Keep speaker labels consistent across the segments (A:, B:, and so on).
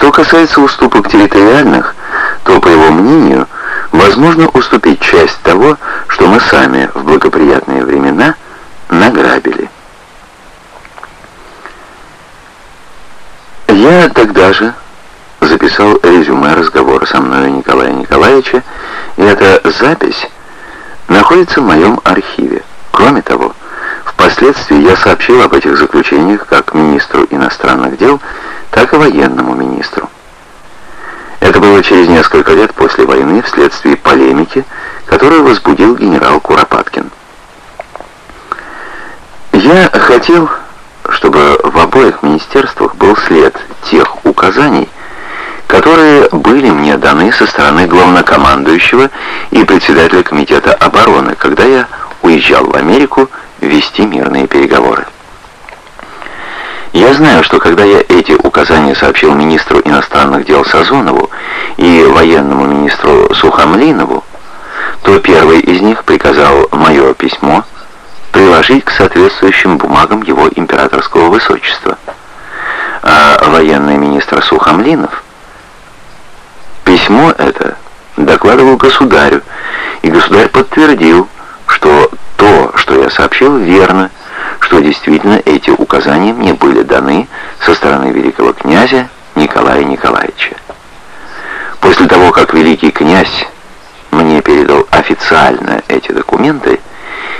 A: Что касается уступок территориальных, то, по его мнению, возможно уступить часть того, что мы сами в благоприятные времена награбили. Я тогда же записал резюме разговора со мной Николая Николаевича, и эта запись находится в моем архиве. Кроме того, впоследствии я сообщил об этих заключениях как министру иностранных дел, так и военному министру. Это было через несколько лет после войны вследствие полемики, которую возбудил генерал Куропаткин. Я хотел, чтобы в обоих министерствах был след тех указаний, которые были мне даны со стороны главнокомандующего и председателя комитета обороны, когда я уезжал в Америку вести мирные переговоры. Я знаю, что когда я эти указания сообщил министру иностранных дел Сазонову и военному министру Сухомлинову, то первый из них приказал мое письмо приложить к соответствующим бумагам его императорского высочества. А военный министр Сухомлинов Письмо это докладывал государю, и государь подтвердил, что то, что я сообщил, верно, что действительно эти указания мне были даны со стороны великого князя Николая Николаевича. После того, как великий князь мне передал официально эти документы,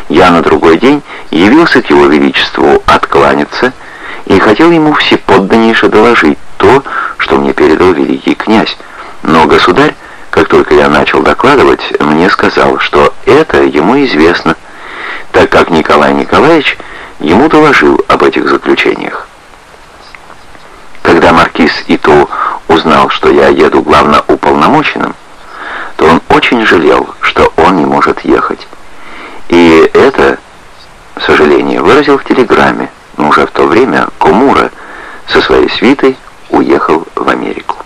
A: я на другой день явился к его величеству откланяться и хотел ему всеподданнейше доложить то, что мне передал великий князь, но государь, как только я начал докладывать, мне сказал, что это ему известно, так как Николай Николаевич ему доложил об этих заключениях. Когда маркиз Иту узнал, что я еду главноуполномоченным, то он очень жалел, что он не может ехать. И это сожаление выразил в телеграмме, но уже в то время Комура со своей свитой уехал в Америку.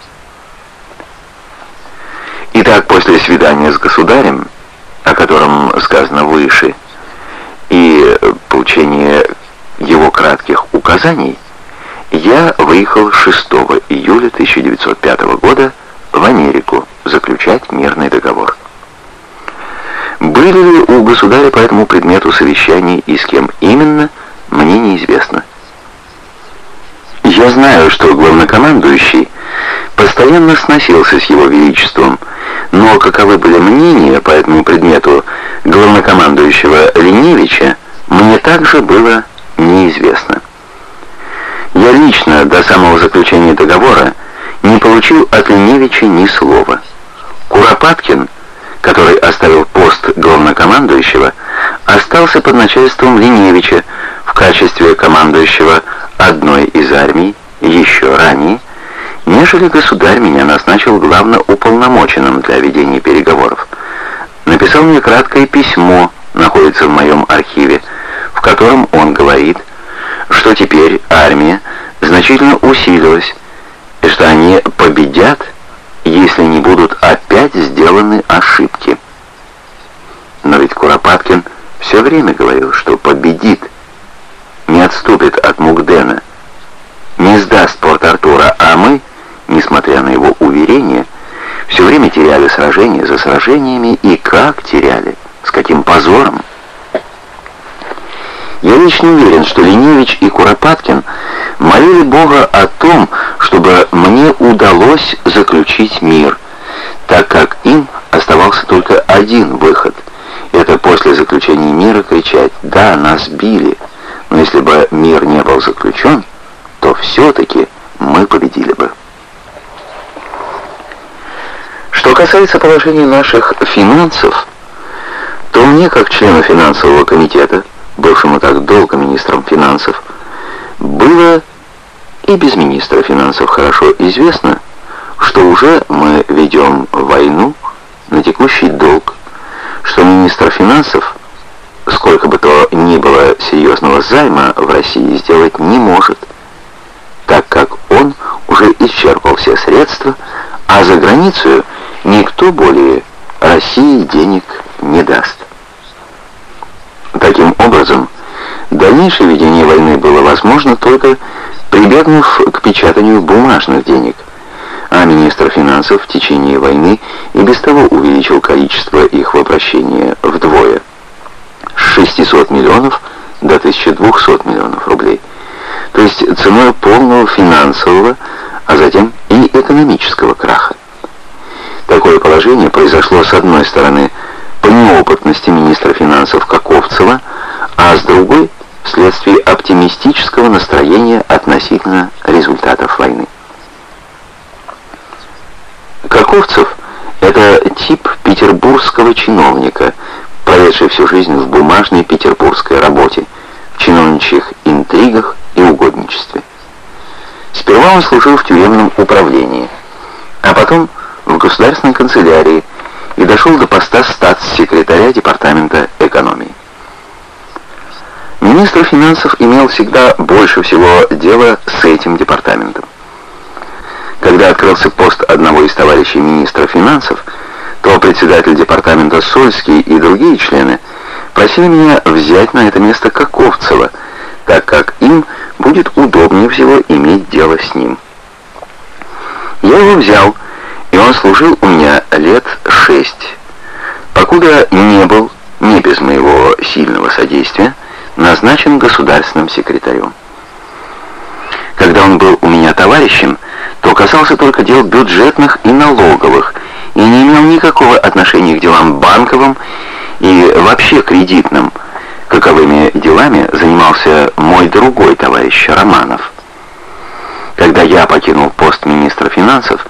A: Итак, после свидания с государем, о котором сказано выше, и получения его кратких указаний, я выехал 6 июля 1905 года в Америку заключать мирный договор. Были ли у государя по этому предмету совещаний и с кем именно, мне неизвестно. Я знаю, что главнокомандующий постоянно сносился с его величеством, но каковы были мнения по этому предмету главнокомандующего Леневича, мне также было неизвестно. Я лично до самого заключения договора не получил от Леневича ни слова. Куропаткин, который оставил пост главнокомандующего, остался под начальством Леневича в качестве командующего одной из армий еще ранее, нежели государь меня назначил главноуполномоченным для ведения переговоров. Написал мне краткое письмо, находится в моем архиве, котором он говорит, что теперь армия значительно усилилась, и что они победят, если не будут опять сделаны ошибки. Но ведь Куропаткин все время говорил, что победит, не отступит от Мугдена, не сдаст Порт-Артура, а мы несмотря на его уверения, все время теряли сражения за сражениями и как теряли, с каким позором. Я лично уверен, что Леневич и Куропаткин молили Бога о том, чтобы мне удалось заключить мир, так как им оставался только один выход. Это после заключения мира кричать «Да, нас били», но если бы мир не был заключен, то все-таки мы победили бы. Что касается положения наших финансов, то мне, как члену финансового комитета, бывшему так долго министром финансов, было и без министра финансов хорошо известно, что уже мы ведем войну на текущий долг, что министр финансов, сколько бы то ни было серьезного займа в России, сделать не может, так как он уже исчерпал все средства, а за границу никто более России денег не даст. Таким образом, дальнейшее ведение войны было возможно только прибегнув к печатанию бумажных денег, а министр финансов в течение войны и без того увеличил количество их в обращении вдвое с 600 миллионов до 1200 миллионов рублей. То есть ценой полного финансового, а затем и экономического краха. Такое положение произошло с одной стороны неопытности министра финансов Каковцева, а с другой вследствие оптимистического настроения относительно результатов войны. Каковцев – это тип петербургского чиновника, проведший всю жизнь в бумажной петербургской работе, в чиновничьих интригах и угодничестве. Сперва он служил в тюремном управлении, а потом в государственной канцелярии – и дошел до поста статс-секретаря Департамента экономии. Министр финансов имел всегда больше всего дела с этим департаментом. Когда открылся пост одного из товарищей министра финансов, то председатель департамента Сольский и другие члены просили меня взять на это место Каковцева, так как им будет удобнее всего иметь дело с ним. Я его взял, и он служил у меня лет шесть, покуда не был, не без моего сильного содействия, назначен государственным секретарем. Когда он был у меня товарищем, то касался только дел бюджетных и налоговых, и не имел никакого отношения к делам банковым и вообще кредитным, каковыми делами занимался мой другой товарищ Романов. Когда я покинул пост министра финансов,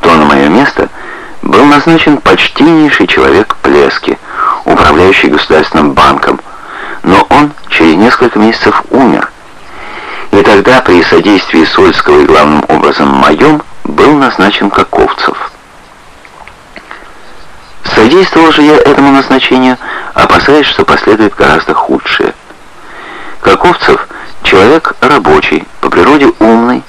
A: то на мое место был назначен почтеннейший человек Плески, управляющий государственным банком, но он через несколько месяцев умер. И тогда при содействии Сольского и главным образом моем был назначен Каковцев. Содействовал же я этому назначению, опасаясь, что последует гораздо худшее. Каковцев — человек рабочий, по природе умный,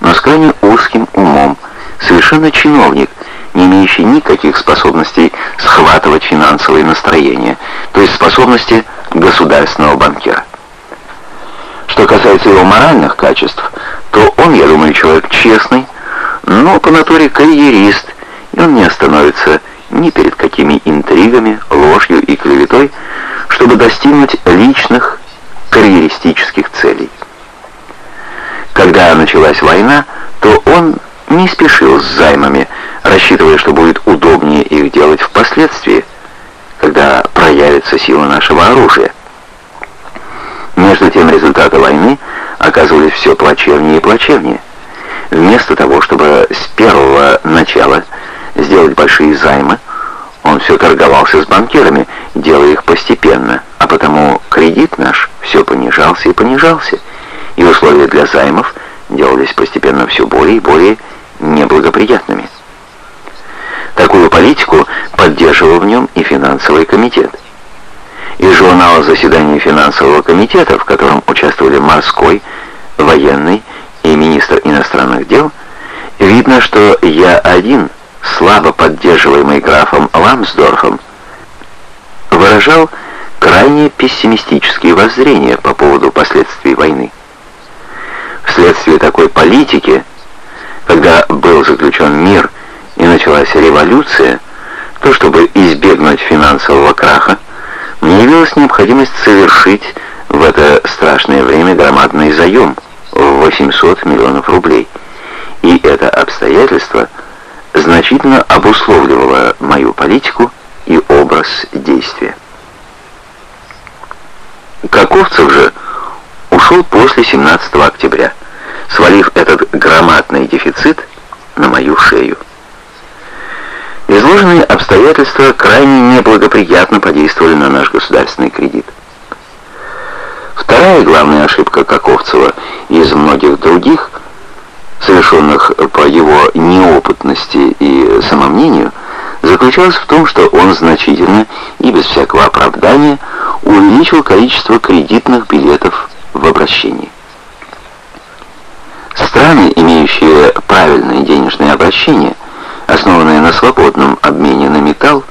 A: но с крайне узким умом, совершенно чиновник, не имеющий никаких способностей схватывать финансовые настроения, то есть способности государственного банкира. Что касается его моральных качеств, то он, я думаю, человек честный, но по натуре карьерист, и он не остановится ни перед какими интригами, ложью и клеветой, чтобы достигнуть личных карьеристических целей. Когда началась война, то он не спешил с займами, рассчитывая, что будет удобнее их делать впоследствии, когда проявится сила нашего оружия. Между тем результаты войны оказывались все плачевнее и плачевнее. Вместо того, чтобы с первого начала сделать большие займы, он все торговался с банкирами, делая их постепенно, а потому кредит наш все понижался и понижался, и условия для займов делались постепенно все более и более неблагоприятными. Такую политику поддерживал в нем и финансовый комитет. Из журнала заседаний финансового комитета, в котором участвовали морской, военный и министр иностранных дел, видно, что я один, слабо поддерживаемый графом Ламсдорфом, выражал крайне пессимистические воззрения по поводу последствий войны. Вследствие такой политики когда был заключен мир и началась революция, то, чтобы избегнуть финансового краха, мне явилась необходимость совершить в это страшное время громадный заем в 800 миллионов рублей. И это обстоятельство значительно обусловливало мою политику и образ действия. Каковцев же ушел после 17 октября свалив этот громадный дефицит на мою шею. Изложенные обстоятельства крайне неблагоприятно подействовали на наш государственный кредит. Вторая главная ошибка Каковцева из многих других, совершенных по его неопытности и самомнению, заключалась в том, что он значительно и без всякого оправдания увеличил количество кредитных билетов в обращении. Страны, имеющие правильное денежное обращение, основанное на свободном обмене на металл,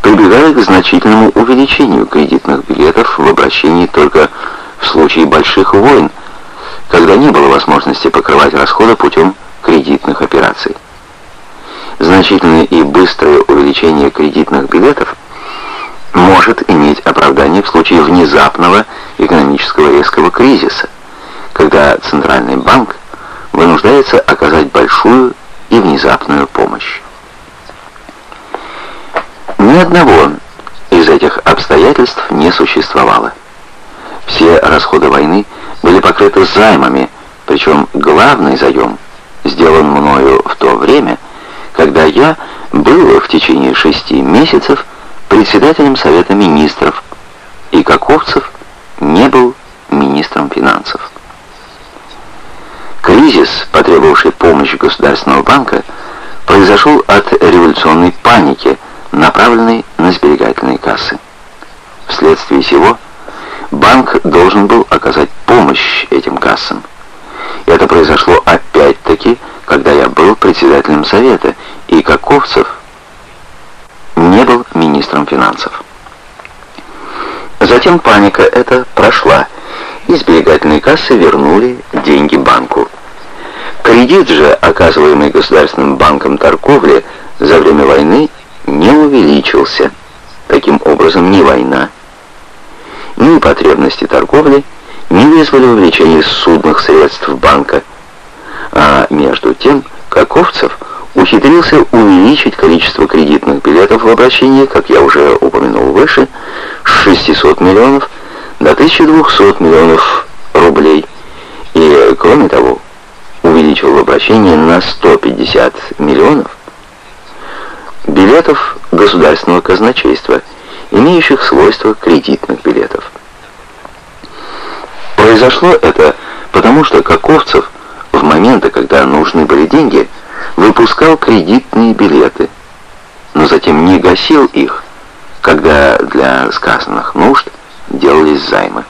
A: прибегают к значительному увеличению кредитных билетов в обращении только в случае больших войн, когда не было возможности покрывать расходы путем кредитных операций. значительное и быстрое увеличение кредитных билетов может иметь оправдание в случае внезапного экономического резкого кризиса, когда Центральный банк вынуждается оказать большую и внезапную помощь. Ни одного из этих обстоятельств не существовало. Все расходы войны были покрыты займами, причем главный заем сделан мною в то время, когда я был в течение шести месяцев председателем Совета Министров, и Каковцев не был министром финансов. Кризис, потребовавший помощи Государственного банка, произошел от революционной паники, направленной на сберегательные кассы. Вследствие сего банк должен был оказать помощь этим кассам. Это произошло опять-таки, когда я был председателем Совета, и Каковцев не был министром финансов. Затем паника эта прошла, и сберегательные кассы вернули деньги банку. Кредит же, оказываемый Государственным банком торговли за время войны, не увеличился. Таким образом, ни война, ни потребности торговли не вызвали увеличения судных средств банка, а между тем Каковцев ухитрился увеличить количество кредитных билетов в обращении, как я уже упомянул выше, с 600 миллионов до 1200 миллионов рублей. И, кроме того, увеличил в обращении на 150 миллионов билетов государственного казначейства, имеющих свойства кредитных билетов. Произошло это потому, что Каковцев в моменты, когда нужны были деньги, выпускал кредитные билеты, но затем не гасил их, когда для сказанных нужд делались займы.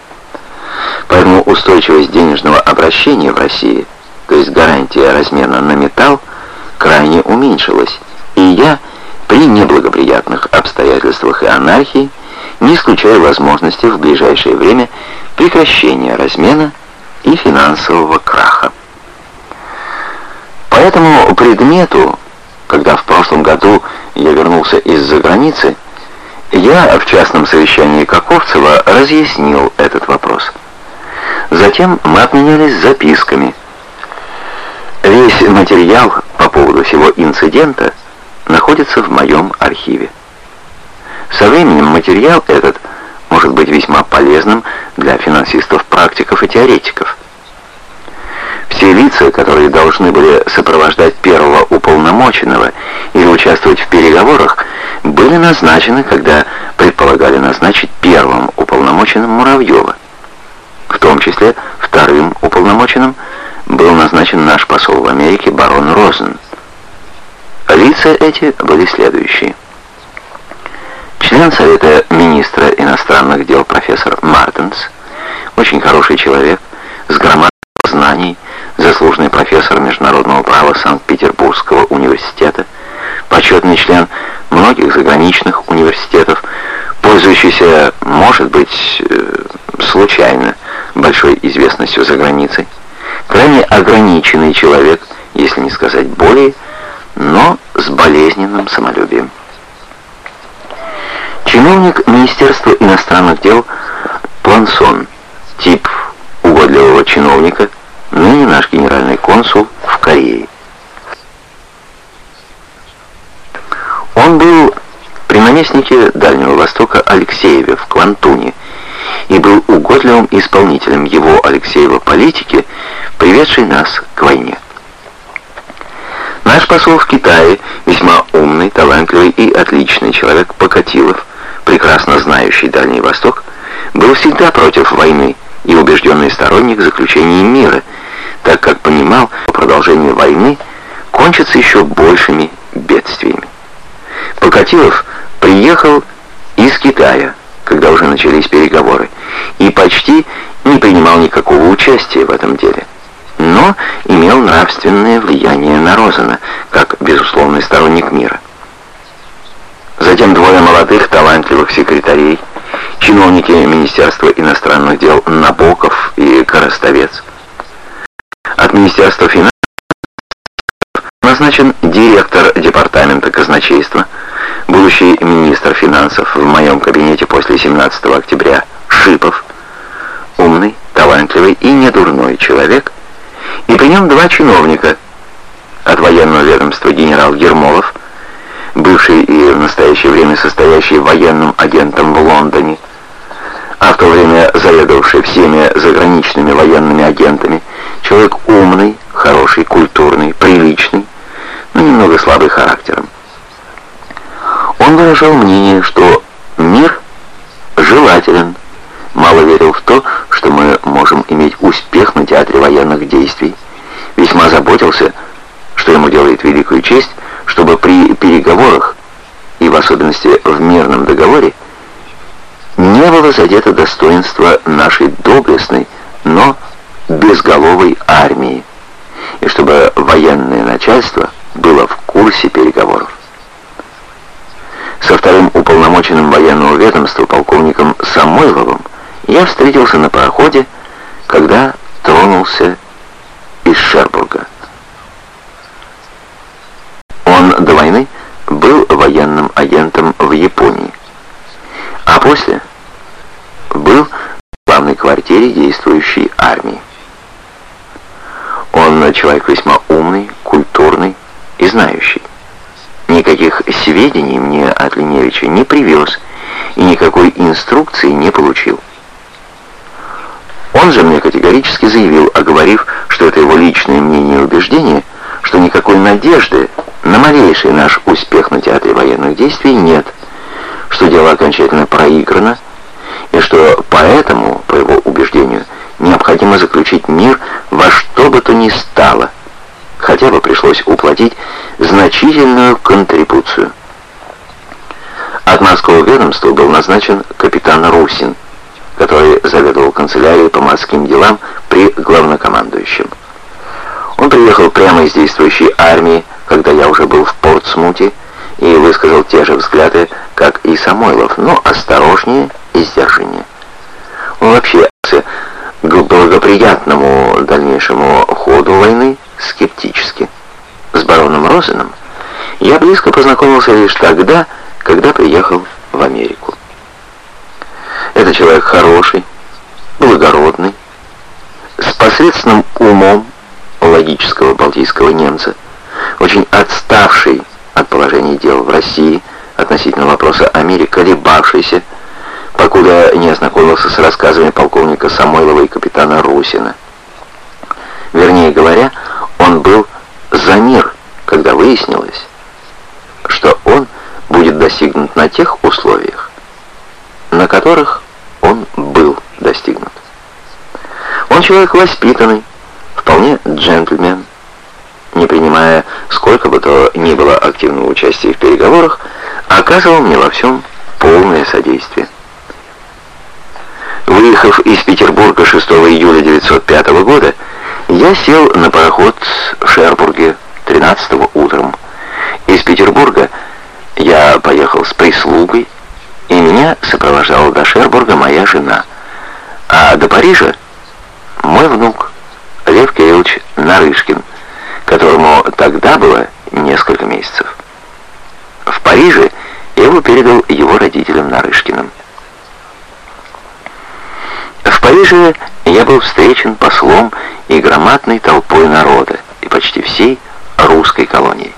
A: Поэтому устойчивость денежного обращения в России, то есть гарантия размена на металл, крайне уменьшилась, и я при неблагоприятных обстоятельствах и анархии не исключаю возможности в ближайшее время прекращения размена и финансового краха. По этому предмету, когда в прошлом году я вернулся из-за границы, я в частном совещании Каковцева разъяснил этот вопрос. Затем мы обменялись записками. Весь материал по поводу всего инцидента находится в моем архиве. Со временем материал этот может быть весьма полезным для финансистов, практиков и теоретиков. Все лица, которые должны были сопровождать первого уполномоченного или участвовать в переговорах, были назначены, когда предполагали назначить первым уполномоченным Муравьева. В том числе вторым уполномоченным был назначен наш посол в Америке барон Розен. Лица эти были следующие. Член Совета министра иностранных дел профессор Мартенс, очень хороший человек, с громадой знаний, заслуженный профессор международного права Санкт-Петербургского университета, почетный член многих заграничных университетов, пользующийся, может быть, э, случайно большой известностью за границей, крайне ограниченный человек, если не сказать более, но с болезненным самолюбием. Чиновник Министерства иностранных дел Плансон, тип угодливого чиновника, ныне наш генеральный консул в Корее. Он был при наместнике Дальнего Востока Алексееве в Квантуне и был угодливым исполнителем его Алексеева политики, приведшей нас к войне. Наш посол в Китае, весьма умный, талантливый и отличный человек Покатилов, прекрасно знающий Дальний Восток, был всегда против войны и убежденный сторонник заключения мира, так как понимал, что продолжение войны кончится еще большими бедствиями. Покатилов приехал из Китая, когда уже начались переговоры, и почти не принимал никакого участия в этом деле, но имел нравственное влияние на Розена, как безусловный сторонник мира. Затем двое молодых талантливых секретарей, чиновники Министерства иностранных дел Набоков и Коростовец. От Министерства финансов назначен директор департамента казначейства, будущий министр финансов в моем кабинете после 17 октября Шипов, умный, талантливый и недурной человек, и при нем два чиновника от военного ведомства генерал Ермолов, бывший и в настоящее время состоящий военным агентом в Лондоне, а в то время заведовавший всеми заграничными военными агентами, человек умный, хороший, культурный, приличный, но немного слабый характером. Выражал мнение, что мир желателен, мало верил в то, что мы можем иметь успех на театре военных действий, весьма заботился, что ему делает великую честь, чтобы при переговорах, и в особенности в мирном договоре, не было задето достоинство нашей доблестной, но безголовой армии, и чтобы военное начальство было в курсе переговоров. Со вторым уполномоченным военного ведомства полковником Самойловым я встретился на пароходе, когда тронулся из Шербурга. Он до войны был военным агентом в Японии, а после был в главной квартире действующей армии. Он человек весьма умный, культурный и знающий. Никаких сведений мне от Линевича не привез и никакой инструкции не получил. Он же мне категорически заявил, оговорив, что это его личное мнение и убеждение, что никакой надежды на малейший наш успех на театре военных действий нет, что дело окончательно проиграно, и что поэтому, по его убеждению, необходимо заключить мир во что бы то ни стало, хотя бы пришлось уплатить значительную контрибуцию. От морского ведомства был назначен капитан Русин, который заведовал канцелярией по морским делам при главнокомандующем. Он приехал прямо из действующей армии, когда я уже был в Портсмуте, и высказал те же взгляды, как и Самойлов, но осторожнее и сдержаннее. Он вообще к благоприятному дальнейшему ходу войны скептически. С бароном Розеном я близко познакомился лишь тогда, когда приехал в Америку. Это человек хороший, благородный, с посредственным умом логического балтийского немца, очень отставший от положения дел в России относительно вопроса о мире, колебавшийся, покуда не ознакомился с рассказами полковника Самойлова и капитана Русина. Вернее говоря, он был за мир, когда выяснилось, что он будет достигнут на тех условиях, на которых он был достигнут. Он человек воспитанный, вполне джентльмен, не принимая сколько бы то ни было активного участия в переговорах, оказывал мне во всем полное содействие. Выехав из Петербурга 6 июля 1905 года, я сел на пароход в Шербурге 13 утром. Из Петербурга я поехал с прислугой, и меня сопровождала до Шербурга моя жена, а до Парижа мой внук Лев Кириллович Нарышкин, которому тогда было несколько месяцев. В Париже я его передал его родителям Нарышкиным. В Париже я был встречен послом и громадной толпой народа, и почти всей русской колонии.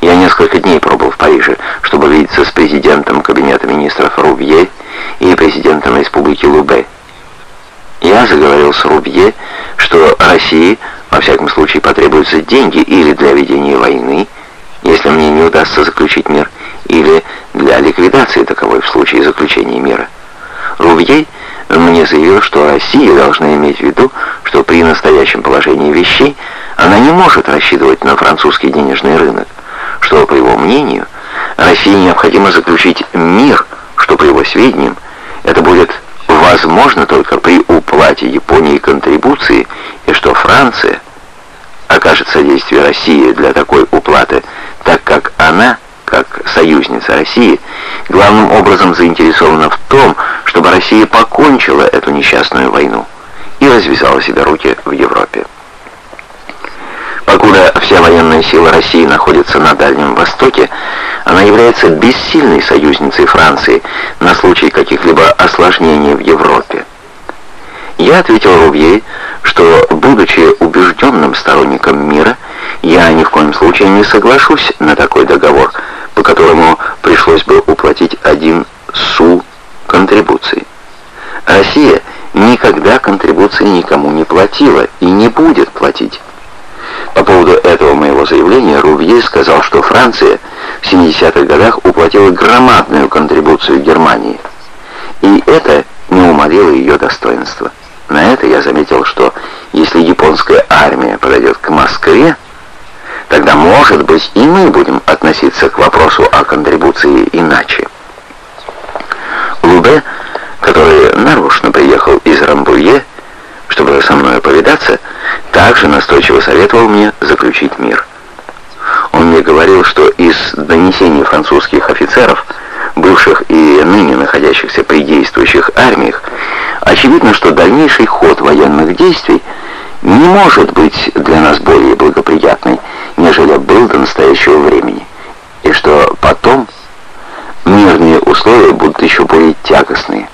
A: Я несколько дней пробыл в Париже, чтобы видеться с президентом Кабинета министров Рубье и президентом Республики Лубе. Я заговорил с Рубье, что России, во всяком случае, потребуются деньги или для ведения войны, если мне не удастся заключить мир, или для ликвидации таковой в случае заключения мира. Рубье мне заявил, что Россия должна иметь в виду, что при настоящем положении вещей она не может рассчитывать на французский денежный рынок, что, по его мнению, России необходимо заключить мир, что, по его сведениям, это будет возможно только при уплате Японии контрибуции, и что Франция окажет содействие России для такой уплаты, так как она как союзница России, главным образом заинтересована в том, чтобы Россия покончила эту несчастную войну и развязала себе руки в Европе. Покуда вся военная сила России находится на Дальнем Востоке, она является бессильной союзницей Франции на случай каких-либо осложнений в Европе. Я ответил Рубье, что, будучи убежденным сторонником мира, я ни в коем случае не соглашусь на такой договор, по которому пришлось бы уплатить один су контрибуции. Россия никогда контрибуции никому не платила и не будет платить. По поводу этого моего заявления Рувье сказал, что Франция в 70-х годах уплатила громадную контрибуцию Германии, и это не умолило ее достоинства. На это я заметил, что если японская армия подойдет к Москве, тогда, может быть, и мы будем относиться к вопросу о контрибуции иначе. Лубе, который нарочно приехал из Рамбуе, чтобы со мной повидаться, также настойчиво советовал мне заключить мир. Он мне говорил, что из донесений французских офицеров, бывших и ныне находящихся при действующих армиях, очевидно, что дальнейший ход военных действий не может быть для нас более благоприятный, нежели был до настоящего времени, и что потом мирные условия будут еще более тягостные.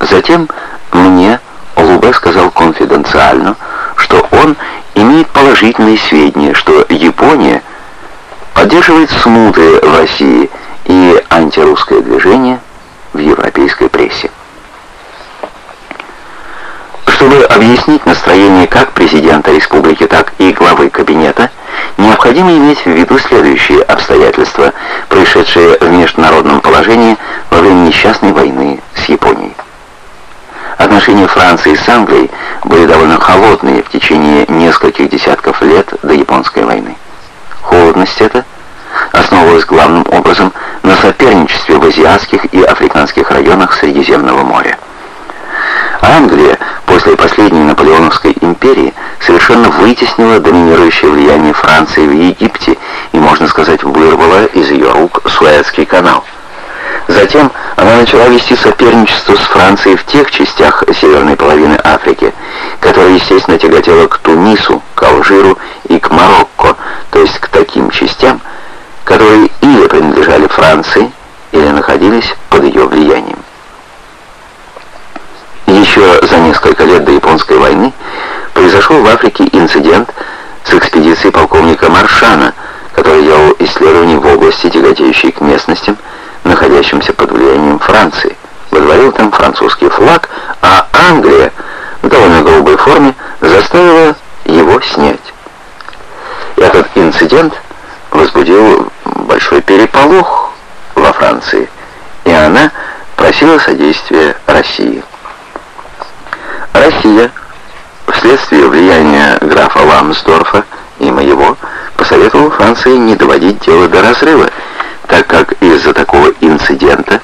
A: Затем мне Лубе сказал конфиденциально, что он имеет положительные сведения, что Япония поддерживает смуты в России и антирусское движение в европейской прессе. Чтобы объяснить настроение как президента республики, так и главы кабинета, необходимо иметь в виду следующие обстоятельства, происшедшие в международном положении во время несчастной войны с Японией. Отношения Франции с Англией были довольно холодные в течение нескольких десятков лет до Японской войны. Холодность эта основывалась главным образом на соперничестве в азиатских и африканских районах Средиземного моря. Англия после последней Наполеоновской империи совершенно вытеснила доминирующее влияние Франции в Египте и, можно сказать, вырвала из ее рук Суэцкий канал. Затем она начала вести соперничество с Францией в тех частях северной половины Африки, которые, естественно, тяготела к Тунису, к Алжиру и к Марокко, то есть к таким частям, которые или принадлежали Франции, или находились под ее влиянием. Еще за несколько лет до Японской войны произошел в Африке инцидент с экспедицией полковника Маршана, который делал исследования в области, тяготеющей к местностям, находящимся под влиянием Франции. Водворил там французский флаг, а Англия в довольно грубой форме заставила его снять. Этот инцидент возбудил большой переполох во Франции, и она просила содействия России. Россия, вследствие влияния графа Ламсдорфа и моего, посоветовала Франции не доводить дело до разрыва, так как из-за такого инцидента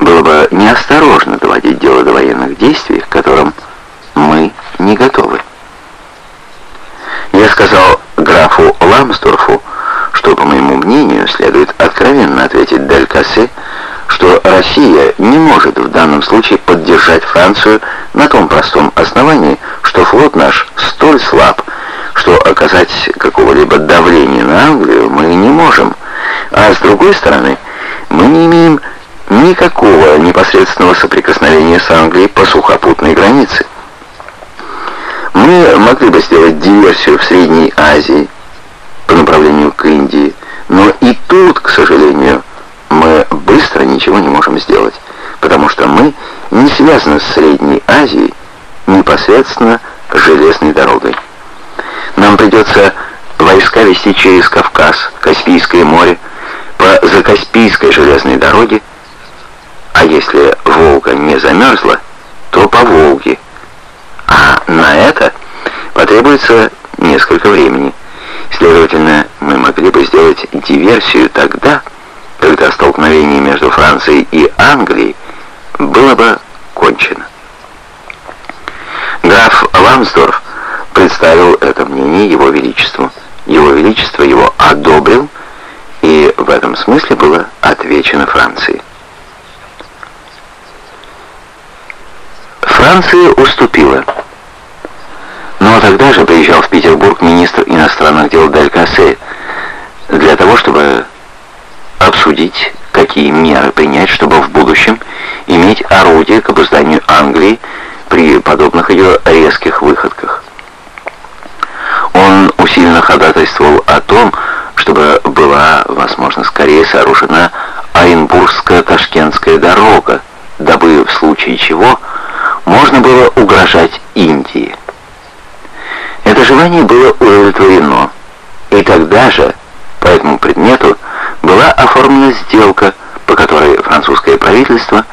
A: было бы неосторожно доводить дело до военных действий, к которым мы не готовы. Я сказал графу Ламсдорфу, что, по моему мнению, следует откровенно ответить Дель Кассе, что Россия не случае поддержать Францию на том простом основании, что флот наш столь слаб, что оказать какого-либо давления на Англию мы не можем, а с другой стороны, мы не имеем никакого непосредственного соприкосновения с Англией по сухопутной границе. Мы могли бы сделать диверсию в Средней Азии по направлению к Индии, но и тут, к сожалению, мы быстро ничего не можем сделать, потому что мы не связаны с Средней Азией непосредственно железной дорогой. Нам придется войска вести через Кавказ, Каспийское море, по Закаспийской железной дороге, а если Волга не замерзла, то по Волге. А на это потребуется несколько времени. Следовательно, мы могли бы сделать диверсию тогда, когда столкновение между Францией и Англией было бы кончено. Граф Ламсдорф представил это мнение Его Величеству. Его Величество его одобрил, и в этом смысле было отвечено Франции. Франция уступила. Но тогда же приезжал в Петербург министр иностранных дел Дель для того, чтобы обсудить, какие меры принять, чтобы в будущем иметь орудие к обузданию Англии при подобных ее резких выходках. Он усиленно ходатайствовал о том, чтобы была, возможно, скорее сооружена Оренбургско-Ташкентская дорога, дабы в случае чего можно было угрожать Индии. Это желание было удовлетворено, и тогда же по этому предмету была оформлена сделка, по которой французское правительство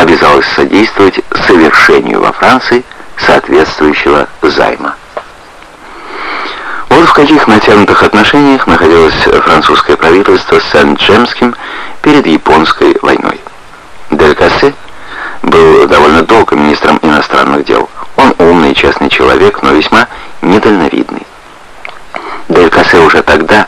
A: обязалось содействовать совершению во Франции соответствующего займа. Вот в каких натянутых отношениях находилось французское правительство с Сент-Джемским перед японской войной. Дель Кассе был довольно долго министром иностранных дел. Он умный, честный человек, но весьма недальновидный. Дель Кассе уже тогда,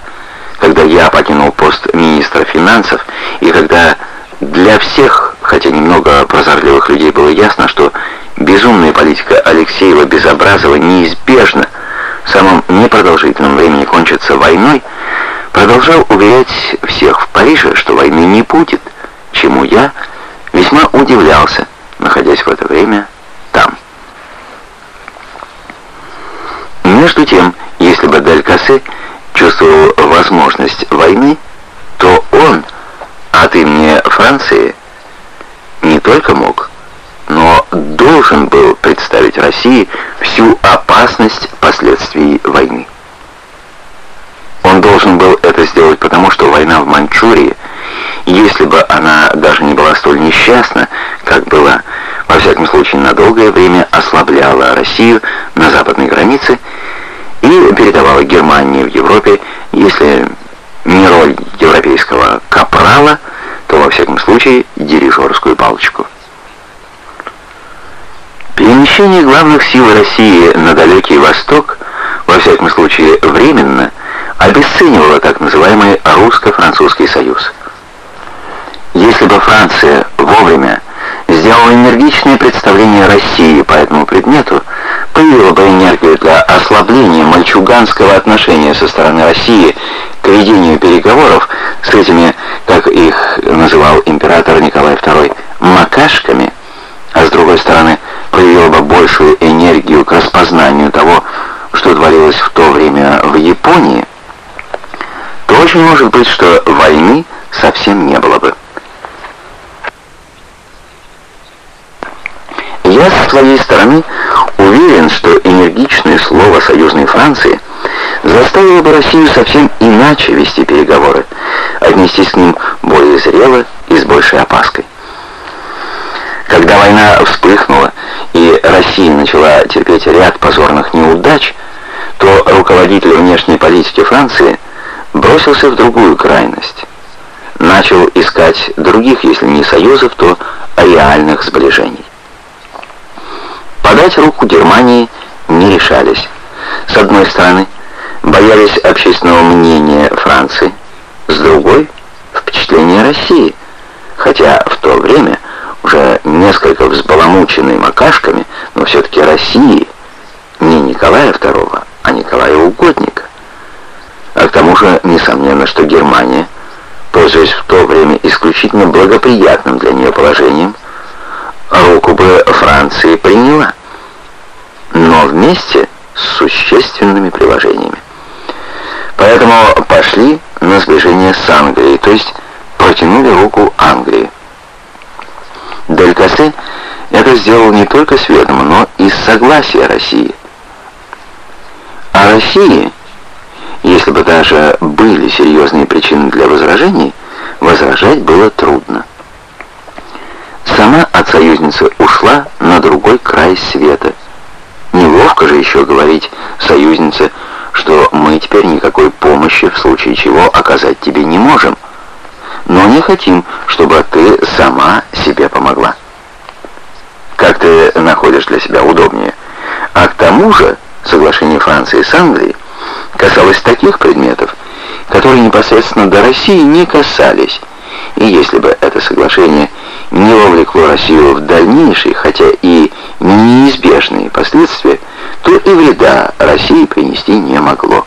A: когда я покинул пост министра финансов, и когда для всех, хотя немного прозорливых людей было ясно, что безумная политика Алексеева-Безобразова неизбежна, в самом непродолжительном времени кончится войной, продолжал уверять всех в Париже, что войны не будет, чему я весьма удивлялся, находясь в это время там. Между тем, если бы Даль Кассе чувствовал возможность войны, то он от имени Франции не только мог, но должен был представить России всю опасность последствий войны. Он должен был это сделать потому, что война в Маньчжурии, если бы она даже не была столь несчастна, как была, во всяком случае на долгое время ослабляла Россию на западной границе и передавала Германии в Европе, если не роль европейского капрала, то во всяком случае дирижерскую палочку. Перемещение главных сил России на далекий восток, во всяком случае временно, обесценивало так называемый русско-французский союз. Если бы Франция вовремя сделала энергичное представление России по этому предмету, появила бы энергию для ослабления мальчуганского отношения со стороны России к ведению переговоров с этими, как их называл император Николай II, «макашками», а с другой стороны, проявила бы большую энергию к распознанию того, что творилось в то время в Японии, то очень может быть, что войны совсем не было бы. Я со своей стороны уверен, что энергичное слово союзной Франции заставило бы Россию совсем иначе вести переговоры, отнестись к ним более зрело и с большей опаской. Когда война вспыхнула и Россия начала терпеть ряд позорных неудач, то руководитель внешней политики Франции бросился в другую крайность. Начал искать других, если не союзов, то реальных сближений. Подать руку Германии не решались. С одной стороны, боялись общественного мнения Франции, с другой — впечатления России, хотя в то время уже несколько взбаламученной макашками, но все-таки России, не Николая II, а Николая Угодника. А к тому же, несомненно, что Германия, пользуясь в то время исключительно благоприятным для нее положением, руку бы Франции приняла, но вместе с существенными приложениями. Поэтому пошли на сближение с Англией, то есть протянули руку Англии. Дель Кассе это сделал не только с ведома, но и с согласия России. А России, если бы даже были серьезные причины для возражений, возражать было трудно. Сама от союзницы ушла на другой край света. Неловко же еще говорить союзнице, что мы теперь никакой помощи в случае чего оказать тебе не можем но не хотим, чтобы ты сама себе помогла. Как ты находишь для себя удобнее? А к тому же соглашение Франции с Англией касалось таких предметов, которые непосредственно до России не касались. И если бы это соглашение не вовлекло Россию в дальнейший, хотя и неизбежные последствия, то и вреда России принести не могло.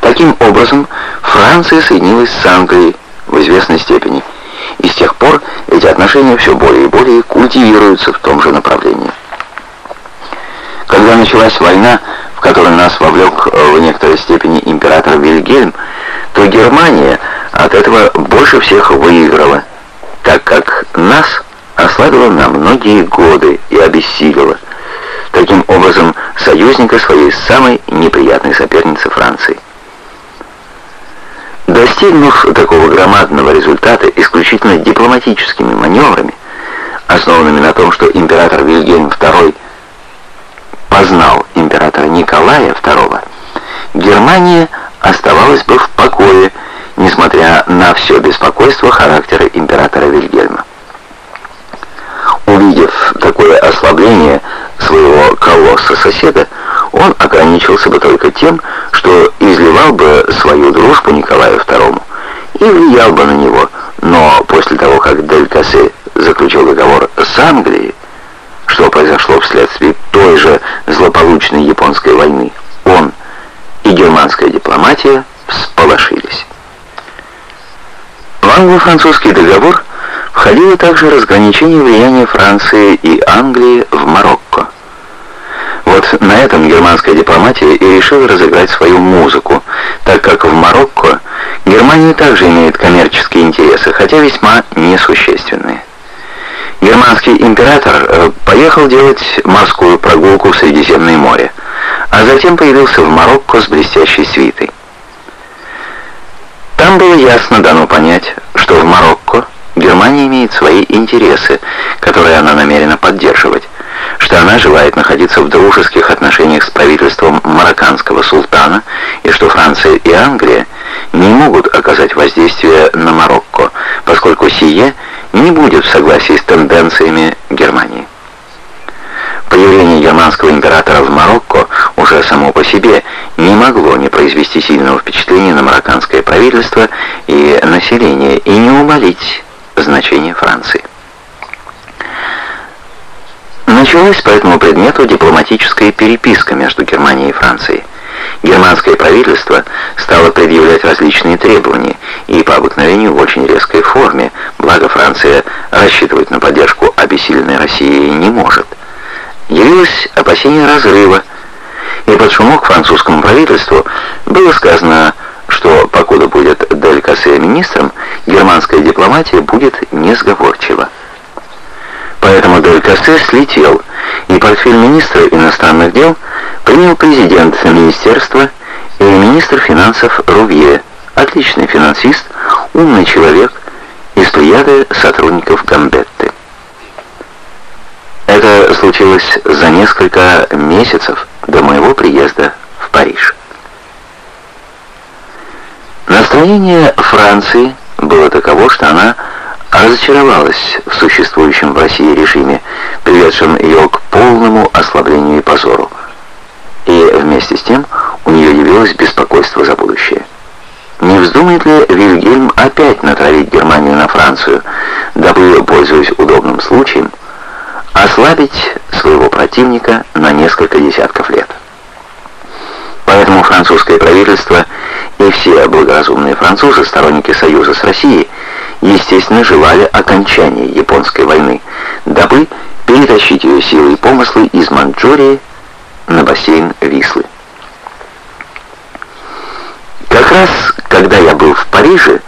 A: Таким образом, Франция соединилась с Англией в известной степени, и с тех пор эти отношения все более и более культивируются в том же направлении. Когда началась война, в которую нас вовлек в некоторой степени император Вильгельм, то Германия от этого больше всех выиграла, так как нас ослабила на многие годы и обессилила, таким образом союзника своей самой неприятной соперницы Франции. Достигнув такого громадного результата исключительно дипломатическими маневрами, основанными на том, что император Вильгельм II познал императора Николая II, Германия оставалась бы в покое, несмотря на все беспокойство характера императора Вильгельма. Увидев такое ослабление своего колосса-соседа, он ограничился бы только тем, что изливал бы свою дружбу Николаю II и влиял бы на него, но после того, как Дель Кассе заключил договор с Англией, что произошло вследствие той же злополучной японской войны, он и германская дипломатия всполошились. В англо-французский договор входило также разграничение влияния Франции и Англии в Марокко. Вот на этом германская дипломатия и решила разыграть свою музыку, так как в Марокко Германия также имеет коммерческие интересы, хотя весьма несущественные. Германский император э, поехал делать морскую прогулку в Средиземное море, а затем появился в Марокко с блестящей свитой. Там было ясно дано понять, что в Марокко Германия имеет свои интересы, которые она намерена поддерживать, что она желает находиться в дружеских отношениях с правительством марокканского султана и что Франция и Англия не могут оказать воздействие на Марокко, поскольку сие не будет в согласии с тенденциями Германии. Появление германского императора в Марокко уже само по себе не могло не произвести сильного впечатления на марокканское правительство и население и не умолить значение Франции. Началась по этому предмету дипломатическая переписка между Германией и Францией. Германское правительство стало предъявлять различные требования и по обыкновению в очень резкой форме, благо Франция рассчитывать на поддержку обессиленной России не может. Явилось опасение разрыва, и под шумок французскому правительству было сказано, что покуда будет Дель Кассе министром, германская дипломатия будет несговорчива. Поэтому Дель Кассе слетел, и портфель министра иностранных дел принял президент министерства и министр финансов Рувье, отличный финансист, умный человек, из плеяды сотрудников Гамбетты. Это случилось за несколько месяцев до моего приезда в Париж. Настроение Франции было таково, что она разочаровалась в существующем в России режиме, приведшем ее к полному ослаблению и позору. И вместе с тем у нее явилось беспокойство за будущее. Не вздумает ли Вильгельм опять натравить Германию на Францию, дабы, пользуясь удобным случаем, ослабить своего противника на несколько десятков лет? Поэтому французское правительство и все благоразумные французы, сторонники союза с Россией, естественно, желали окончания японской войны, дабы перетащить ее силы и помыслы из Манчжурии на бассейн Вислы. Как раз, когда я был в Париже,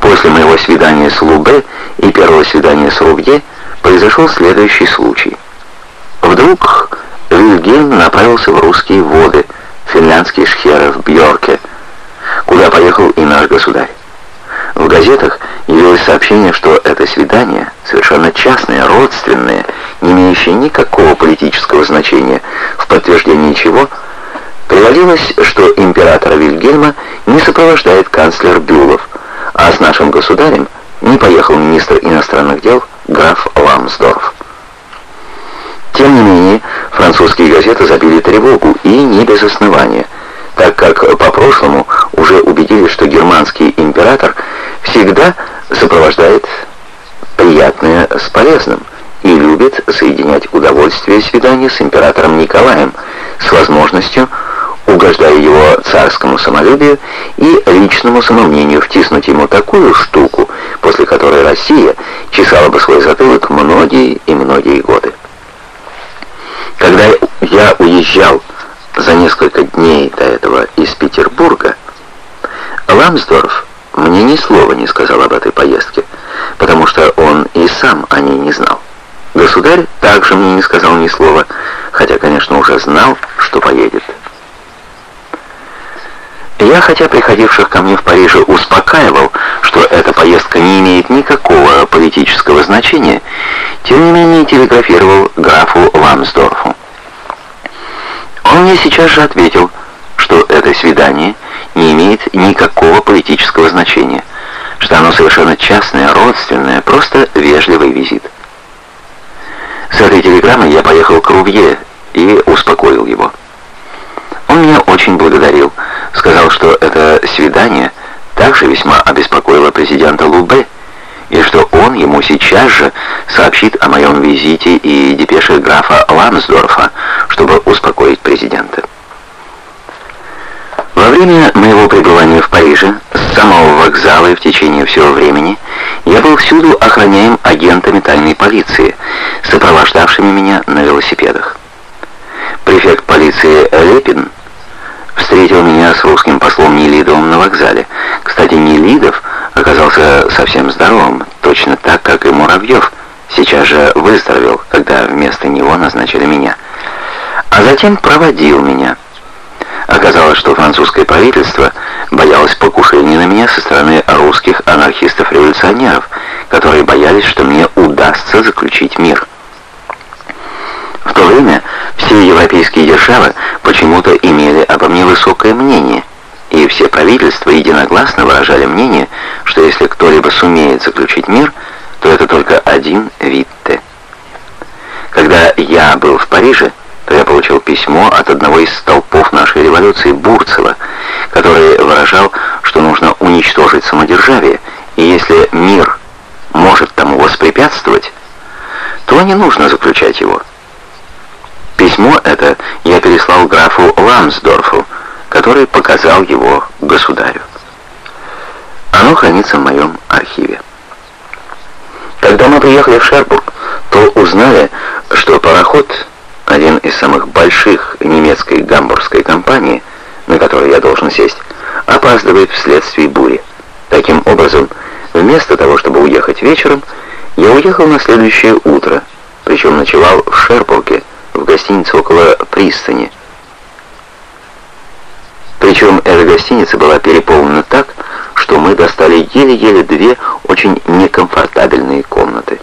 A: после моего свидания с Лубе и первого свидания с Рубье, произошел следующий случай. Вдруг Вильгельм направился в русские воды, финляндские шхеры в Бьорке, куда поехал и наш государь. В газетах явилось сообщение, что это свидание совершенно частное, родственное, не имеющее никакого политического значения, в подтверждение чего приводилось, что императора Вильгельма не сопровождает канцлер Бюлов, а с нашим государем не поехал министр иностранных дел граф Ламсдорф. Тем не менее, французские газеты забили тревогу и не без основания – так как по-прошлому уже убедились, что германский император всегда сопровождает приятное с полезным, и любит соединять удовольствие свидания с императором Николаем с возможностью, угождая его царскому самолюбию и личному самомнению, втиснуть ему такую штуку, после которой Россия чесала бы свой затылок многие и многие годы. Когда я уезжал за несколько дней до этого из Петербурга, Ламсдорф мне ни слова не сказал об этой поездке, потому что он и сам о ней не знал. Государь также мне не сказал ни слова, хотя, конечно, уже знал, что поедет. Я, хотя приходивших ко мне в Париже успокаивал, что эта поездка не имеет никакого политического значения, тем не менее телеграфировал графу Ламсдорфу. Он мне сейчас же ответил, что это свидание не имеет никакого политического значения, что оно совершенно частное, родственное, просто вежливый визит. С этой телеграммой я поехал к Рубье и успокоил его. Он меня очень благодарил, сказал, что это свидание также весьма обеспокоило президента Лубе, и что он ему сейчас же сообщит о моем визите и депеше графа Ламсдорфа, чтобы успокоить президента. Во время моего пребывания в Париже, с самого вокзала и в течение всего времени, я был всюду охраняем агентами тайной полиции, сопровождавшими меня на велосипедах. Префект полиции Лепин встретил меня с русским послом Нелидовым на вокзале. Кстати, Нелидов оказался совсем здоровым, точно так, как и Муравьев. Сейчас же выздоровел, когда вместо него назначили меня. А затем проводил меня. Оказалось, что французское правительство боялось покушения на меня со стороны русских анархистов-революционеров, которые боялись, что мне удастся заключить мир. В то время все европейские державы почему-то имели обо мне высокое мнение, и все правительства единогласно выражали мнение, что если кто-либо сумеет заключить мир, то это только один Витте. Когда я был в Париже, то я получил письмо от одного из столпов нашей революции Бурцева, который выражал, что нужно уничтожить самодержавие, и если мир может тому воспрепятствовать, то не нужно заключать его. Письмо это я переслал графу Ламсдорфу, который показал его государю. Оно хранится в моем архиве. Когда мы приехали в Шербург, то узнали, что пароход один из самых больших немецкой гамбургской компании, на которой я должен сесть, опаздывает вследствие бури. Таким образом, вместо того, чтобы уехать вечером, я уехал на следующее утро, причем ночевал в Шербурге, в гостинице около пристани. Причем эта гостиница была переполнена так, что мы достали еле-еле две очень некомфортабельные комнаты.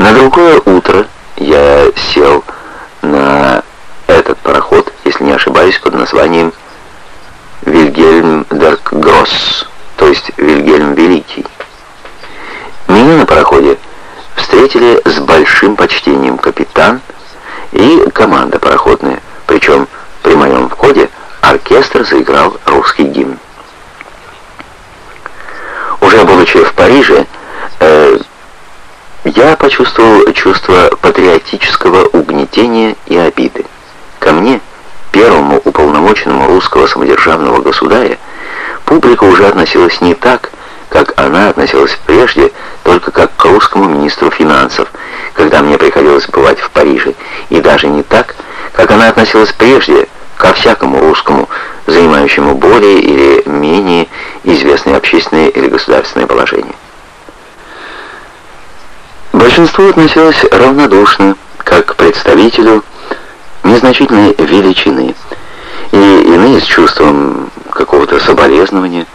A: На другое утро я сел на этот пароход, если не ошибаюсь, под названием Вильгельм Дерк Гросс, то есть Вильгельм Великий. Меня на пароходе встретили с большим почтением капитан и команда пароходная, причем при моем входе оркестр заиграл русский гимн. Уже будучи в Париже, э, я почувствовал чувство патриотического угнетения и обиды. Ко мне, первому уполномоченному русского самодержавного государя, публика уже относилась не так, как она относилась прежде, только как к русскому министру финансов, когда мне приходилось бывать в Париже, и даже не так, как она относилась прежде ко всякому русскому, занимающему более или менее известное общественное или государственное положение. Большинство относилось равнодушно, как к представителю незначительной величины, и иные с чувством какого-то соболезнования,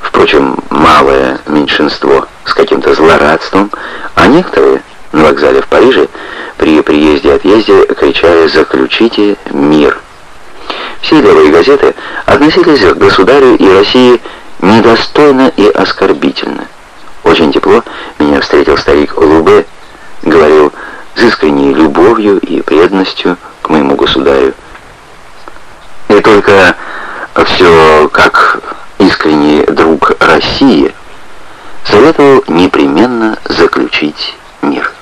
A: впрочем, малое меньшинство с каким-то злорадством, а некоторые на вокзале в Париже при приезде и отъезде кричали «Заключите мир!». Все левые газеты относились к государю и России недостойно и оскорбительно. Очень тепло меня встретил старик Лубе, говорил с искренней любовью и преданностью к моему государю. И только все как искренний друг России, советовал непременно заключить мир.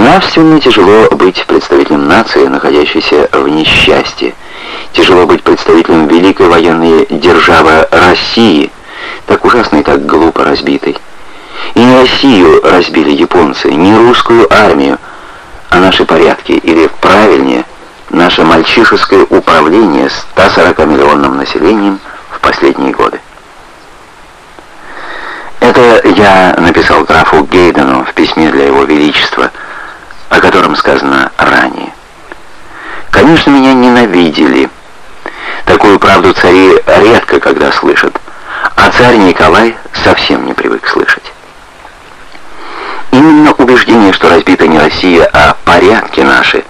A: Нравственно тяжело быть представителем нации, находящейся в несчастье. Тяжело быть представителем великой военной державы России, так ужасно и так глупо разбитой. И не Россию разбили японцы, не русскую армию, а наши порядки, или правильнее, наше мальчишеское управление 140-миллионным населением в последние годы. Это я написал графу Гейдену в письме для его величества, о котором сказано ранее. Конечно, меня ненавидели. Такую правду цари редко когда слышат, а царь Николай совсем не привык слышать. Именно убеждение, что разбита не Россия, а порядки наши,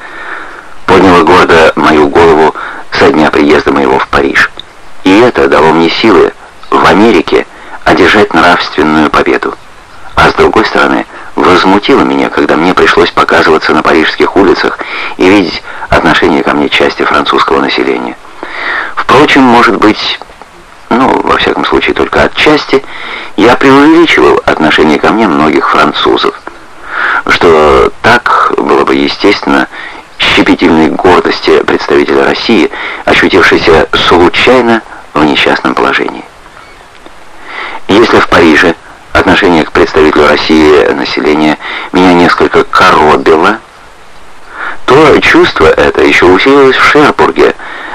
A: подняло гордо мою голову со дня приезда моего в Париж. И это дало мне силы в Америке одержать нравственную победу. А с другой стороны, возмутило меня, когда мне пришлось показываться на парижских улицах и видеть отношение ко мне части французского населения. Впрочем, может быть, ну, во всяком случае, только отчасти, я преувеличивал отношение ко мне многих французов, что так было бы естественно щепетильной гордости представителя России, ощутившейся случайно в несчастном положении. Если в Париже России населения меня несколько коробило, то чувство это еще усилилось в Шербурге,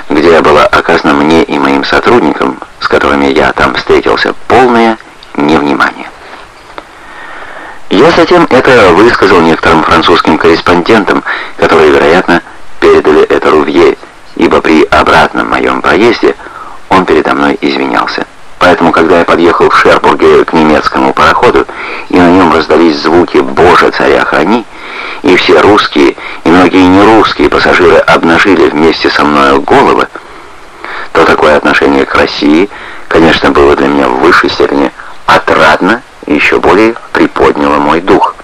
A: где было оказано мне и моим сотрудникам, с которыми я там встретился, полное невнимание. Я затем это высказал некоторым французским корреспондентам, которые, вероятно, передали это Рувье, ибо при обратном моем проезде он передо мной извинялся. Поэтому, когда я подъехал в Шербурге к немецкому пароходу, и на нем раздались звуки «Боже, царя храни», и все русские и многие нерусские пассажиры обнажили вместе со мною головы, то такое отношение к России, конечно, было для меня в высшей степени отрадно и еще более приподняло мой дух.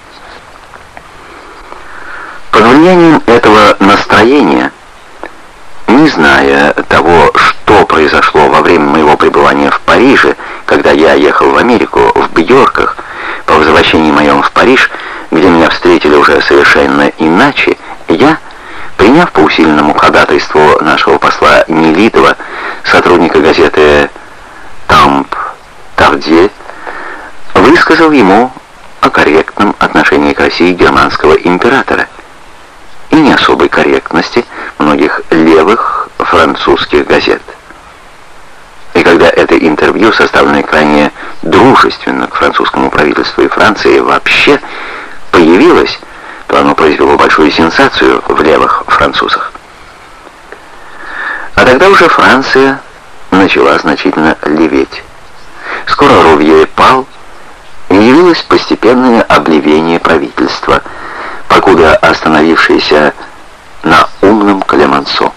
A: Под влиянием этого настроения, не зная того, что произошло во время моего пребывания в Париже, когда я ехал в Америку, в Бьорках, по возвращении моем в Париж, где меня встретили уже совершенно иначе, я, приняв по усиленному ходатайству нашего посла Нелидова, сотрудника газеты «Тамп Тардье», высказал ему о корректном отношении к России германского императора и не особой корректности многих левых французских газет. И когда это интервью, составленное крайне дружественно к французскому правительству и Франции вообще, появилось, то оно произвело большую сенсацию в левых французах. А тогда уже Франция начала значительно леветь. Скоро Рувье пал, и явилось постепенное обливение правительства, покуда остановившееся на умном Клемансо.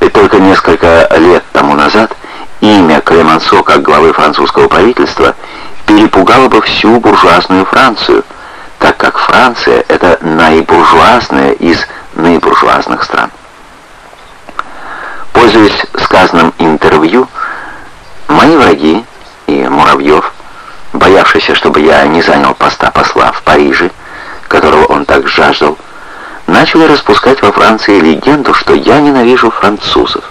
A: И только несколько лет тому назад имя Клемансо как главы французского правительства перепугало бы всю буржуазную Францию, так как Франция — это наибуржуазная из наибуржуазных стран. Пользуясь сказанным интервью, мои враги и Муравьев, боявшийся, чтобы я не занял поста посла в Париже, которого он так жаждал, начали распускать во Франции легенду, что я ненавижу французов.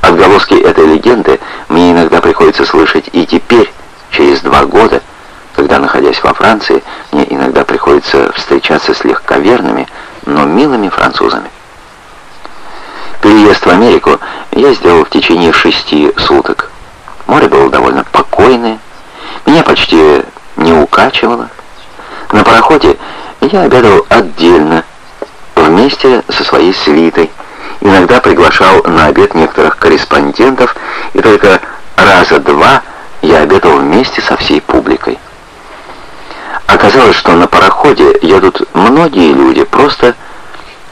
A: Отголоски этой легенды мне иногда приходится слышать и теперь, через два года, когда, находясь во Франции, мне иногда приходится встречаться с легковерными, но милыми французами. Переезд в Америку я сделал в течение шести суток. Море было довольно покойное, меня почти не укачивало. На пароходе я обедал отдельно, вместе со своей свитой. Иногда приглашал на обед некоторых корреспондентов, и только раза два я обедал вместе со всей публикой. Оказалось, что на пароходе едут многие люди, просто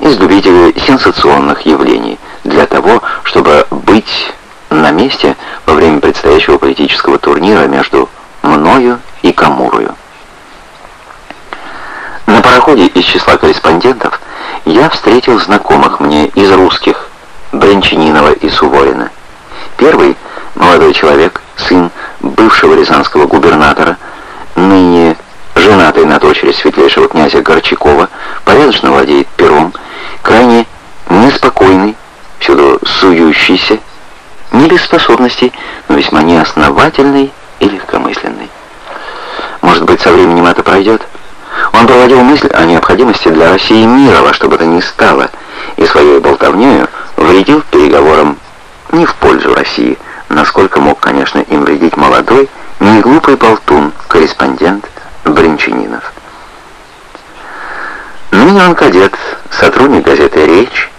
A: из любителей сенсационных явлений, для того, чтобы быть на месте во время предстоящего политического турнира между мною и Камурою. Пароходе из числа корреспондентов я встретил знакомых мне из русских, Брянчанинова и Суворина. Первый Молодой человек, сын бывшего рязанского губернатора, ныне женатый на дочери светлейшего князя Горчакова, порядочно владеет пером, крайне неспокойный, всюду сующийся, не без способностей, но весьма неосновательный и легкомысленный. Может быть, со временем это пройдет? Он проводил мысль о необходимости для России мира во что бы то ни стало, и своей болтовнею вредил переговорам не в пользу России, насколько мог, конечно, им вредить молодой, не глупый болтун, корреспондент Бринчанинов. Ныне он кадет, сотрудник газеты «Речь»,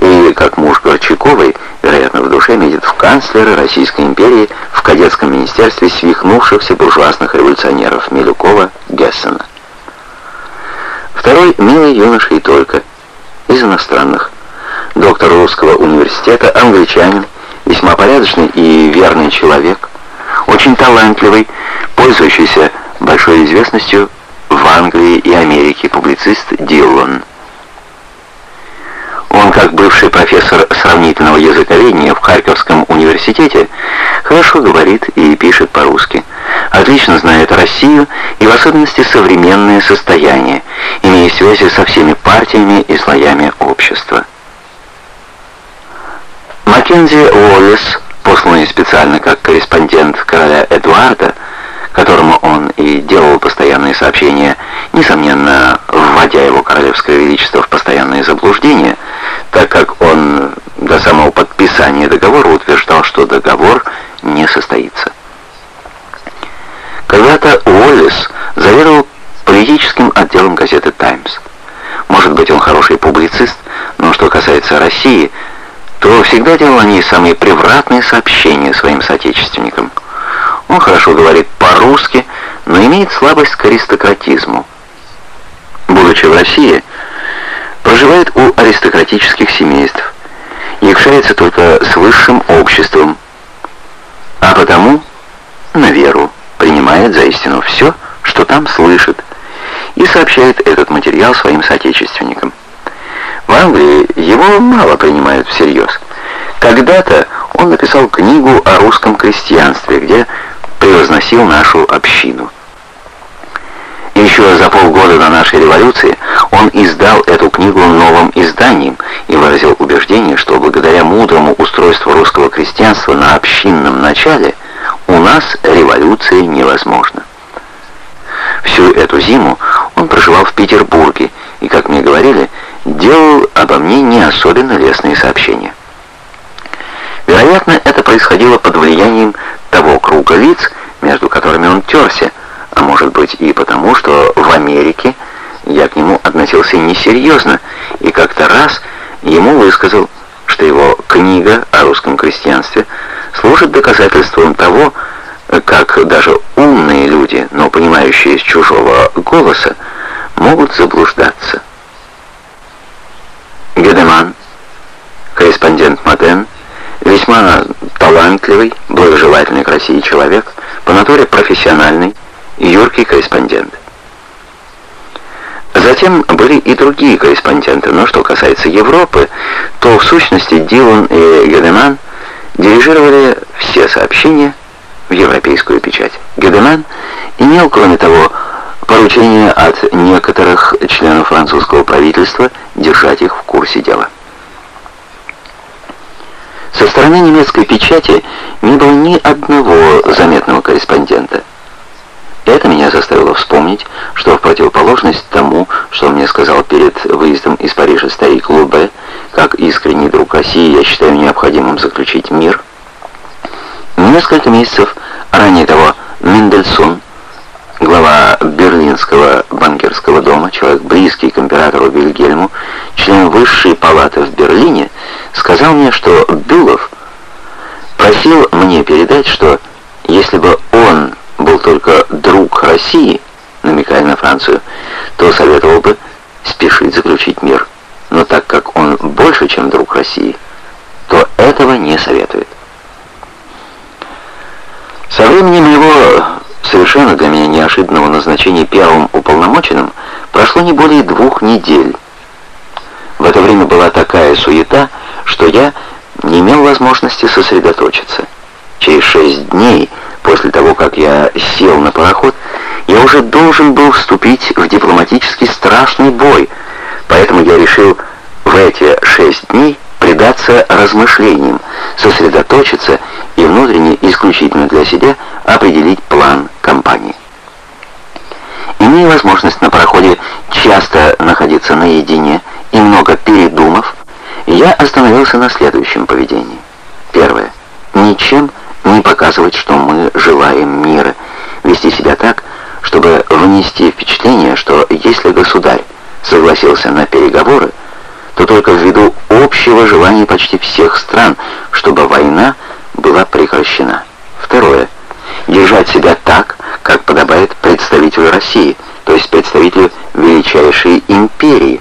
A: и, как муж Горчаковой, вероятно, в душе видит в канцлера Российской империи в кадетском министерстве свихнувшихся буржуазных революционеров Милюкова, Гессена. Второй юноша и только, из иностранных. Доктор русского университета, англичанин, весьма порядочный и верный человек, очень талантливый, пользующийся большой известностью в Англии и Америке публицист Диллон. Он, как бывший профессор сравнительного языковедения в Харьковском университете, хорошо говорит и пишет по-русски, отлично знает Россию и в особенности современное состояние, имея связи со всеми партиями и слоями общества. Маккензи Уоллес, посланный специально как корреспондент короля Эдуарда, которому он и делал постоянные сообщения, несомненно, вводя его королевское величество в постоянные заблуждения, так как он до самого подписания договора утверждал, что договор не состоится. Когда-то Уоллес заведовал политическим отделом газеты «Таймс». Может быть, он хороший публицист, но что касается России, то всегда делал о ней самые превратные сообщения своим соотечественникам. Он хорошо говорит по-русски, но имеет слабость к аристократизму. Будучи в России, проживает у аристократических семейств, якшается только с высшим обществом, а потому на веру принимает за истину все, что там слышит, и сообщает этот материал своим соотечественникам. В Англии его мало принимают всерьез. Когда-то он написал книгу о русском крестьянстве, где превозносил нашу общину. Еще за полгода до нашей революции он издал эту книгу новым изданием и выразил убеждение, что благодаря мудрому устройству русского крестьянства на общинном начале у нас революция невозможна. Всю эту зиму он проживал в Петербурге и, как мне говорили, делал обо мне не особенно лестные сообщения. Вероятно, это происходило под влиянием того круга лиц, между которыми он терся, а может быть и потому, что в Америке я к нему относился несерьезно, и как-то раз ему высказал, что его книга о русском крестьянстве служит доказательством того, как даже умные люди, но понимающие из чужого голоса, могут заблуждаться. Гедеман, корреспондент Моден, весьма талантливый, благожелательный к России человек, по натуре профессиональный, юркий корреспондент. Затем были и другие корреспонденты, но что касается Европы, то в сущности Дилан и Гедеман дирижировали все сообщения в европейскую печать. Гедеман имел, кроме того, поручение от некоторых членов французского правительства держать их в курсе дела. Со стороны немецкой печати не было ни одного заметного корреспондента. Это меня заставило вспомнить, что в противоположность тому, что мне сказал перед выездом из Парижа старик Лубе, как искренний друг России, я считаю необходимым заключить мир. Несколько месяцев ранее того Мендельсон, глава Берлинского банкирского дома, человек близкий к императору Вильгельму, член высшей палаты в Берлине, сказал мне, что Дулов просил мне передать, что если бы он был только друг России, намекая на Францию, то советовал бы спешить заключить мир. Но так как он больше, чем друг России, то этого не советует. Со времени его совершенно для меня неожиданного назначения первым уполномоченным прошло не более двух недель. В это время была такая суета, что я не имел возможности сосредоточиться. через шесть дней после того, как я сел на пароход, я уже должен был вступить в дипломатически страшный бой, поэтому я решил в эти шесть дней предаться размышлениям, сосредоточиться и внутренне исключительно для себя определить план кампании. Имея возможность на пароходе часто находиться наедине и много передумав, я остановился на следующем поведении. Первое. Ничем не показывать, что мы желаем мира, вести себя так, чтобы внести впечатление, что если государь согласился на переговоры, то только ввиду общего желания почти всех стран, чтобы война была прекращена. Второе. Держать себя так, как подобает представителю России, то есть представителю величайшей империи,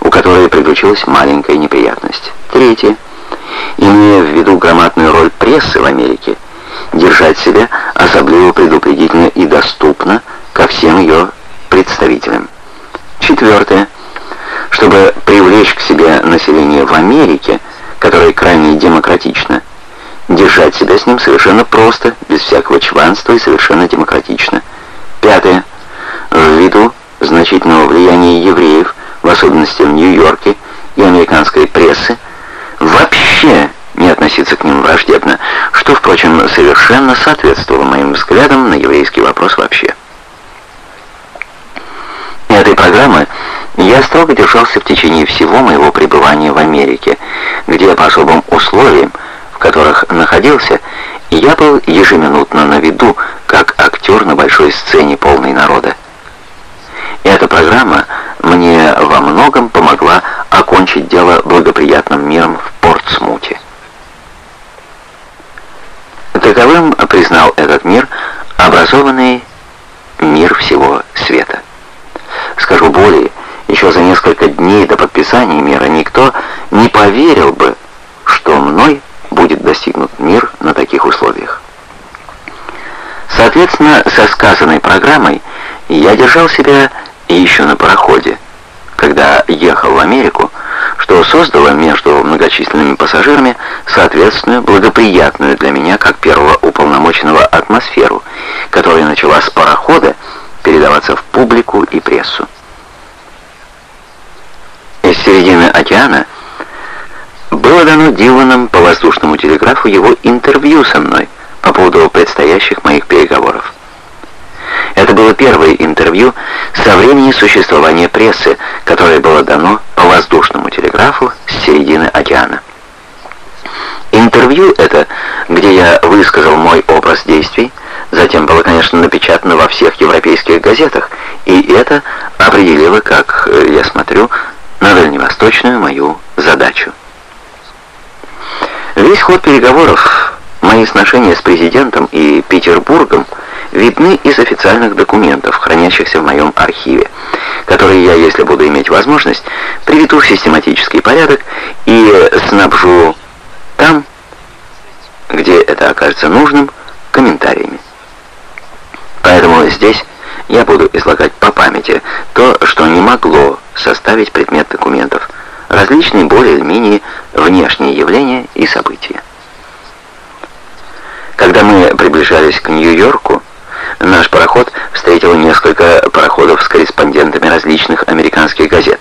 A: у которой приключилась маленькая неприятность. Третье. Имея в виду громадную роль прессы в Америке, держать себя особливо предупредительно и доступно ко всем ее представителям. Четвертое чтобы привлечь к себе население в Америке, которое крайне демократично, держать себя с ним совершенно просто, без всякого чванства и совершенно демократично. Пятое. Ввиду значительного влияния евреев, в особенности в Нью-Йорке, и американской прессы, вообще не относиться к ним враждебно, что, впрочем, совершенно соответствовало моим взглядам на еврейский вопрос вообще. Этой программы я строго держался в течение всего моего пребывания в Америке, где по особым условиям, в которых находился, я был ежеминутно на виду, как актер на большой сцене полной народа. Эта программа мне во многом помогла окончить дело благоприятным миром в Портсмуте. Таковым признал этот мир образованный мир всего света. Скажу более, еще за несколько дней до подписания мира никто не поверил бы, что мной будет достигнут мир на таких условиях. Соответственно, со сказанной программой я держал себя еще на пароходе, когда ехал в Америку, что создало между многочисленными пассажирами соответственную, благоприятную для меня, как первого уполномоченного, атмосферу, которая начала с парохода передаваться в публику и прессу из середины океана, было дано Диланом по воздушному телеграфу его интервью со мной по поводу предстоящих моих переговоров. Это было первое интервью со времени существования прессы, которое было дано по воздушному телеграфу с середины океана. Интервью это, где я высказал мой образ действий, затем было, конечно, напечатано во всех европейских газетах, и это определило, как э, я смотрю, на дальневосточную мою задачу. Весь ход переговоров, мои сношения с президентом и Петербургом видны из официальных документов, хранящихся в моем архиве, которые я, если буду иметь возможность, приведу в систематический порядок и снабжу там, где это окажется нужным, комментариями. Поэтому здесь я буду излагать по памяти то, что не могло составить предмет документов, различные более или менее внешние явления и события. Когда мы приближались к Нью-Йорку, наш пароход встретил несколько пароходов с корреспондентами различных американских газет.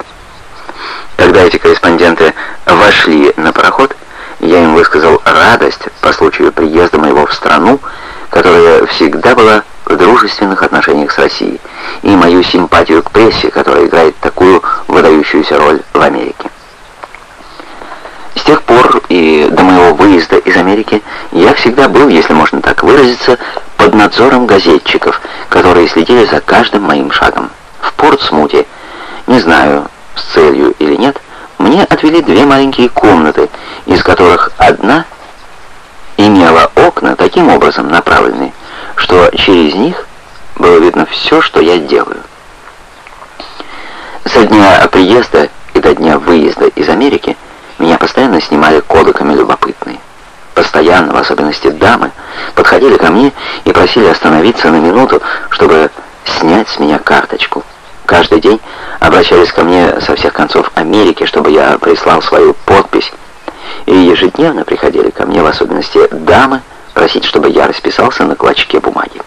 A: Когда эти корреспонденты вошли на пароход, я им высказал радость по случаю приезда моего в страну, которая всегда была в дружественных отношениях с Россией, и мою симпатию к прессе, которая играет такую выдающуюся роль в Америке. Тех пор и до моего выезда из Америки я всегда был, если можно так выразиться, под надзором газетчиков, которые следили за каждым моим шагом. В Портсмуте, не знаю, с целью или нет, мне отвели две маленькие комнаты, из которых одна имела окна таким образом направленные, что через них было видно все, что я делаю. Со дня приезда и до дня выезда из Америки меня постоянно снимали кодеками любопытные. Постоянно, в особенности дамы, подходили ко мне и просили остановиться на минуту, чтобы снять с меня карточку. Каждый день обращались ко мне со всех концов Америки, чтобы я прислал свою подпись. И ежедневно приходили ко мне, в особенности дамы,
B: просить, чтобы я расписался на клочке бумаги.